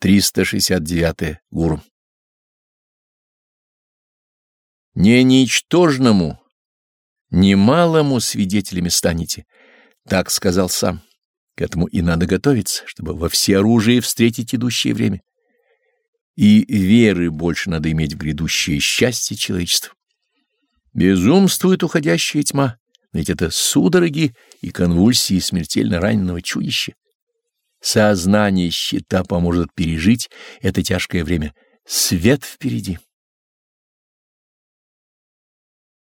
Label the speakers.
Speaker 1: 369. Гуру. Не ничтожному, не малому свидетелями станете, так сказал сам. К этому и надо готовиться, чтобы во всеоружии встретить идущее время. И веры больше надо иметь в грядущее счастье человечества. Безумствует уходящая тьма, ведь это судороги и конвульсии смертельно раненого чудища. Сознание щита поможет пережить это тяжкое время. Свет впереди.